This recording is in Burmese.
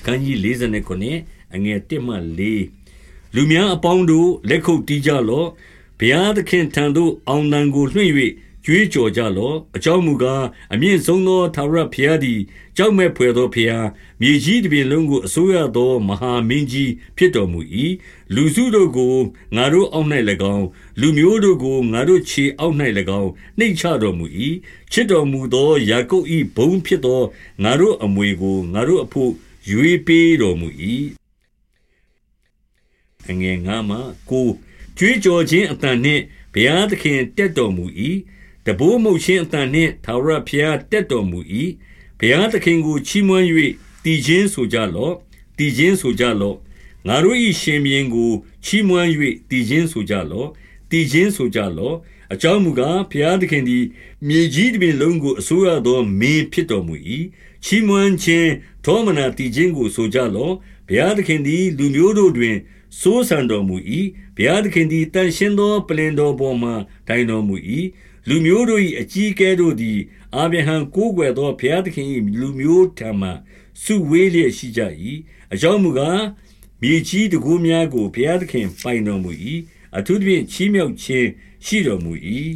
အခန်းကြီး49အငယ်1မှ4လူများအပေါင်းတို့လက်ခုပ်တီးကြလော့ဘုရားသခင်ထံသို့အောင်တန်ကိုလွှင့်၍ကြွေးကြော်ကြလော့အကြောင်းမူကားအမြင့်ဆုံးသောသာရဘုရားသည်ကြောက်မဲ့ဖွယ်သောဘုရားမြေကြီးတစ်ပြင်လုံးကိုအစိုးရသောမဟာမင်းကြီးဖြစ်တော်မူ၏လူစုတို့ကိုငါတို့အောက်၌၎င်းလူမျိုးတို့ကိုငါတို့ခြေအောက်၌၎င်းနှိမ့်ချတော်မူ၏ချစ်တော်မူသောယာကုပ်၏ဘုံဖြစ်သောငါတို့အမွေကိုငါတို့အဖို့ ရွေးပေးတော်မူ၏အငယ်ငါမှကိုကြွေးကြော်ခြင်းအတန်နှင့်ဘုရားသခင်တက်တော်မူ၏တဘိုးမုတ်ခြင်းအတန်နှင့်သာရဘုရားတက်တော်မူ၏ဘုရားသခင်ကိုချီးမွမ်း၍တည်ခြင်းဆိုကြလော့တည်ခြင်းဆိုကြလော့ငါတို့၏ရှင်ဘုရင်ကိုချီးမွမ်း၍တည်ခြင်းဆိုကြလော့ တည်ခြင်းဆိုကြလော့အကြောင်းမူကားဘုရားသခင်သည်မြေကြီးတစ်ပြင်လုံးကိုအစိုးရသောမင်းဖြစ်တော်မူ၏ချီးမွမ်းခြင်းထောမနာတည်ခြင်းကိုဆိုကြလော့ဘုရားသခင်သည်လူမျိုးတို့တွင်စိုးစံတော်မူ၏ဘုရားသခင်သည်တန်ရှင်းသောပလင်တော်ပေါ်မှတိုင်တော်မူ၏လူမျိုးတို့၏အကြီးအကဲတို့သည်အာဗြဟံကိုးကွယ်သောဘုရားသခင်၏လူမျိုးထံမှစုဝေးလျက်ရှိကြ၏အကြောင်းမူကားမြေကြီးတကူများကိုဘုရားသခင်ပိုင်တော်မူ၏ အထူးသဖြင့်ချီးမြှောက်ခြင်းရှိတော်မူ၏